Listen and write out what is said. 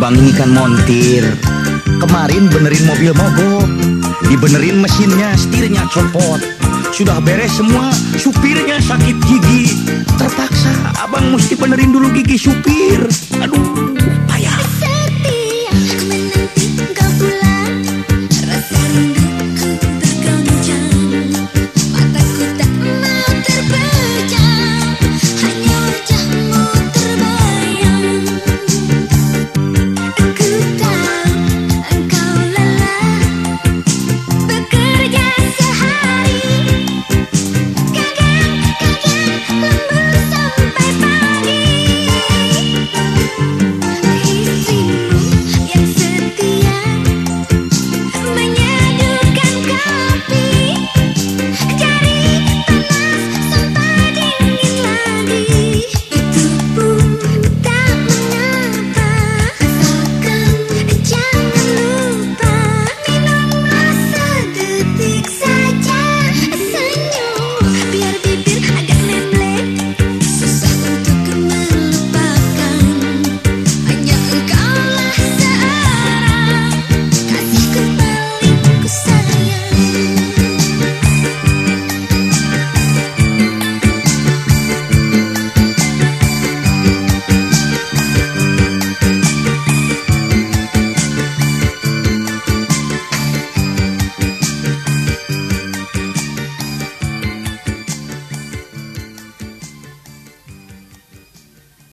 abang ini kan montir. Kemarin benerin mobil mogok, dibenerin mesinnya, setirnya copot. Sudah beres semua, supirnya sakit gigi. Terpaksa abang mesti benerin dulu gigi supir. Aduh.